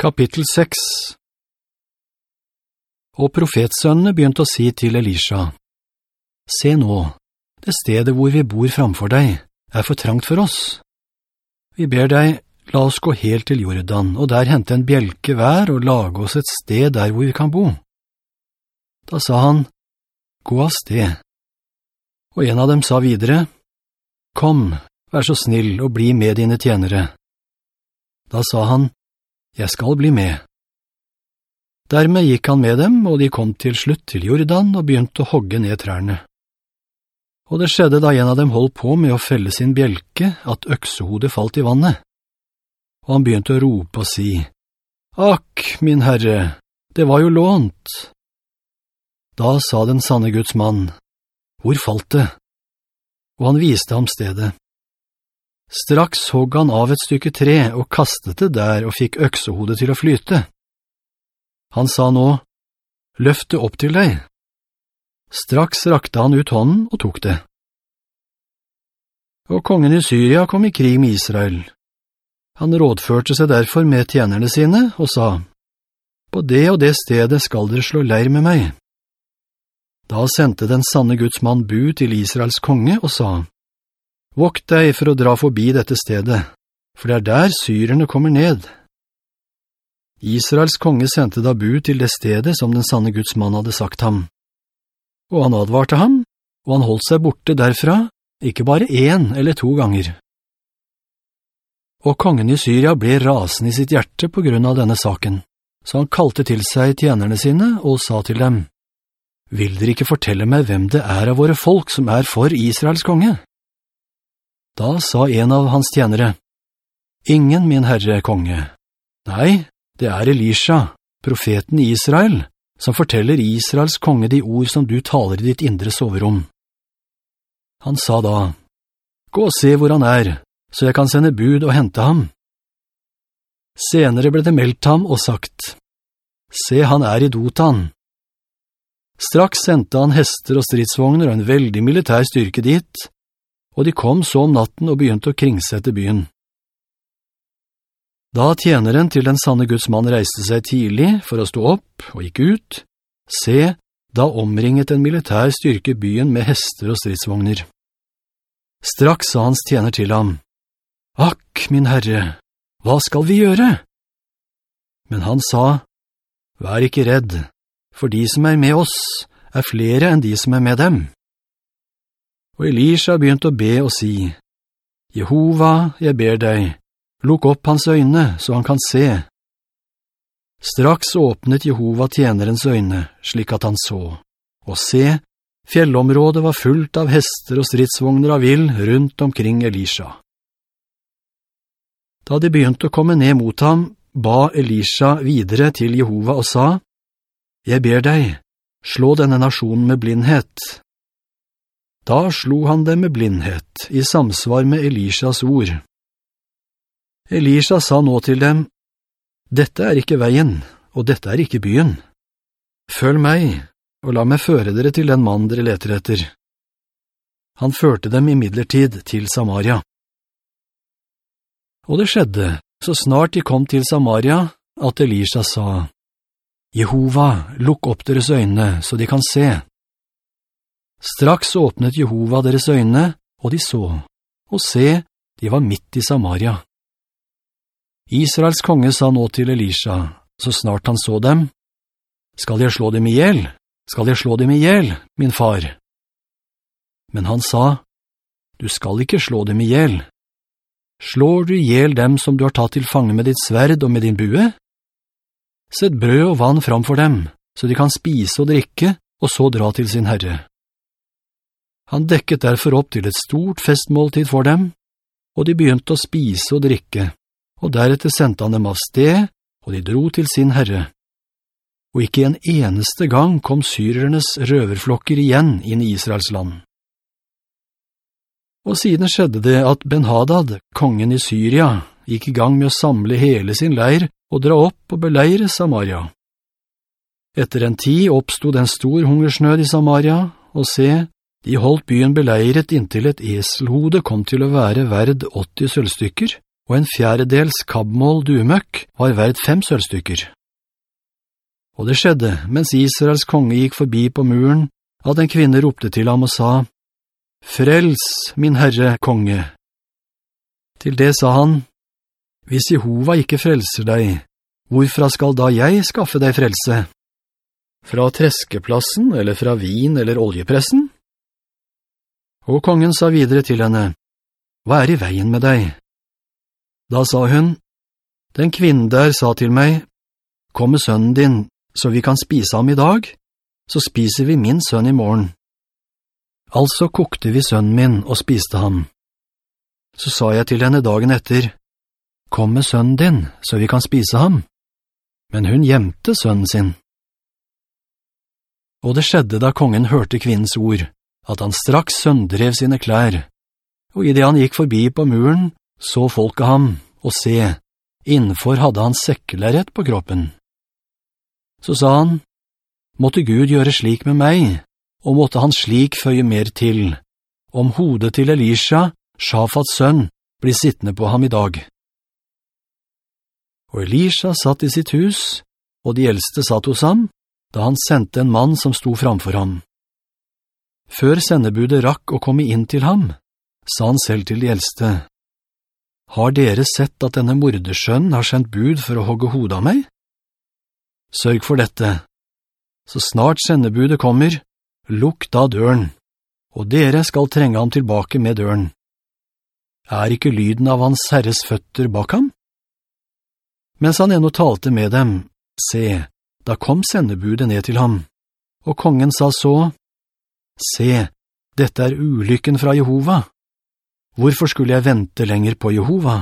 Kapittel 6 Og profetsønnene begynte å si til Elisha, «Se nå, det stedet hvor vi bor framfor deg er for trangt for oss. Vi ber deg, la oss gå helt til Jordan, og der hente en bjelke hver og lage oss et sted der hvor vi kan bo.» Da sa han, «Gå av sted.» Og en av dem sa videre, «Kom, vær så snill og bli med dine tjenere.» Da sa han, jeg skal bli med. Dermed gikk han med dem, og de kom til slutt til Jordan og begynte å hogge ned trærne. Og det skjedde da en av dem holdt på med å felle sin bjelke, at øksehodet falt i vannet. Og han begynte å rope og si, «Akk, min herre, det var jo lånt!» Da sa den sanne Guds mann, «Hvor falt det?» Og han viste ham stedet. Straks hogg han av et stykke tre og kastet det der og fikk øksehodet til å flyte. Han sa nå, «Løft det opp til deg.» Straks rakte han ut hånden og tok det. Og kongen i Syria kom i krig med Israel. Han rådførte seg derfor med tjenerne sine og sa, «På det og det stedet skal dere slå leir med meg.» Da sendte den sanne Guds mann bud til Israels konge og sa, Vokt deg for å dra forbi dette stedet, for det er der syrerne kommer ned. Israels konge sendte da bud til det stedet som den sanne Guds mann hadde sagt ham. Og han advarte ham, og han holdt seg borte derfra, ikke bare en eller to ganger. Og kongen i Syria ble rasen i sitt hjerte på grunn av denne saken, så han kalte til seg tjenerne sine og sa til dem, «Vil dere ikke fortelle meg hvem det er av våre folk som er for Israels konge?» Da sa en av hans tjenere, «Ingen, min herre konge. Nei, det er Elisha, profeten i Israel, som forteller Israels konge de ord som du taler i ditt indre soverom.» Han sa da, «Gå og se hvor han er, så jeg kan sende bud og hente ham.» Senere ble det meldt ham og sagt, «Se, han er i Dotan.» Straks sendte han hester og stridsvogner og en veldig militær styrke dit, og de kom så om natten og begynte å kringsette byen. Da tjeneren til den sanne Guds mann reiste seg tidlig for å stå opp og gikk ut, se, da omringet en militær styrke byen med hester og stridsvogner. Straks sa hans tjener til ham, «Akk, min herre, hva skal vi gjøre?» Men han sa, «Vær ikke redd, for de som er med oss er flere enn de som er med dem.» Og Elisha begynte å be og si, «Jehova, jeg ber deg, lukk opp hans øyne, så han kan se.» Straks åpnet Jehova tjenerens øyne, slik at han så. Og se, fjellområdet var fullt av hester og stridsvogner av vill rundt omkring Elisha. Da de begynte å komme ned mot ham, ba Elisha videre til Jehova og sa, «Jeg ber deg, slå denne nasjonen med blindhet.» Da slo han dem med blindhet, i samsvar med Elishas ord. Elisha sa nå til dem, «Dette er ikke veien, og dette er ikke byen. Følg meg, og la meg føre dere til den mann dere leter etter.» Han førte dem i midlertid til Samaria. Og det skjedde, så snart de kom til Samaria, at Elisha sa, «Jehova, lukk opp deres øyne, så de kan se.» Straks åpnet Jehova deres øyne, og de så, og se, de var midt i Samaria. Israels konge sa nå til Elisha, så snart han så dem, «Skal jeg slå dem ihjel? Skal jeg slå dem ihjel, min far?» Men han sa, «Du skal ikke slå dem ihjel. Slår du ihjel dem som du har tatt til fange med ditt sverd og med din bue? Sett brød og vann fram for dem, så de kan spise og drikke, og så dra til sin herre.» Han dekket derfor opp til et stort festmåltid for dem, og de begynte å spise og drikke, og deretter sendte han dem av sted, og de dro til sin herre. Og ikke en eneste gang kom syrernes røverflokker igjen inn i Israels land. Og siden skjedde det at Ben-Hadad, kongen i Syria, gikk i gang med å samle hele sin leir og dra opp og beleire Samaria. Etter en tid oppstod en stor hungersnød i Samaria, og se, de holdt byen beleiret inntil et eselhode kom til å være verd 80 sølvstykker, og en fjerdedels kabmål dumøkk var verd fem sølvstykker. Og det skjedde, mens Israels konge gikk forbi på muren, at en kvinne ropte til ham og sa, «Frels, min herre konge!» Til det sa han, «Hvis Jehova ikke frelser deg, hvorfra skal da jeg skaffe deg frelse? Fra treskeplassen, eller fra vin eller oljepressen?» Og kongen sa videre til henne, «Hva er i veien med deg?» Da sa hun, «Den kvinnen der sa til meg, «Kom med sønnen din, så vi kan spise ham i dag, så spiser vi min sønn i morgen.» Altså kokte vi sønnen min og spiste ham. Så sa jeg til henne dagen etter, «Kom med sønnen din, så vi kan spise ham.» Men hun gjemte sønnen sin. Og det skjedde da kongen hørte kvinnens ord, at han straks søndrev sine klær, og i det han gikk forbi på muren, så folket ham, og se, innenfor hadde han sekkelerett på kroppen. Så sa han, «Måtte Gud gjøre slik med meg, og måtte han slik føye mer til, om hodet til Elisha, Shafats sønn, blir sittende på ham i dag.» Og Elisha satt i sitt hus, og de eldste satt hos ham, da han sendte en mann som sto framfor ham. Før sendebudet rakk å komme inn til ham, sa han selv til de eldste, har dere sett at denne mordersjønn har sendt bud for å hogge hodet av meg? Sørg for dette. Så snart sendebudet kommer, lukk da døren, og dere skal trenge ham tilbake med døren. Er ikke lyden av hans herres føtter bak ham? Mens han ennå talte med dem, se, da kom sendebudet ned til ham, og kongen sa så, «Se, dette er ulykken fra Jehova.» Hvorfor skulle jeg vente lenger på Jehova?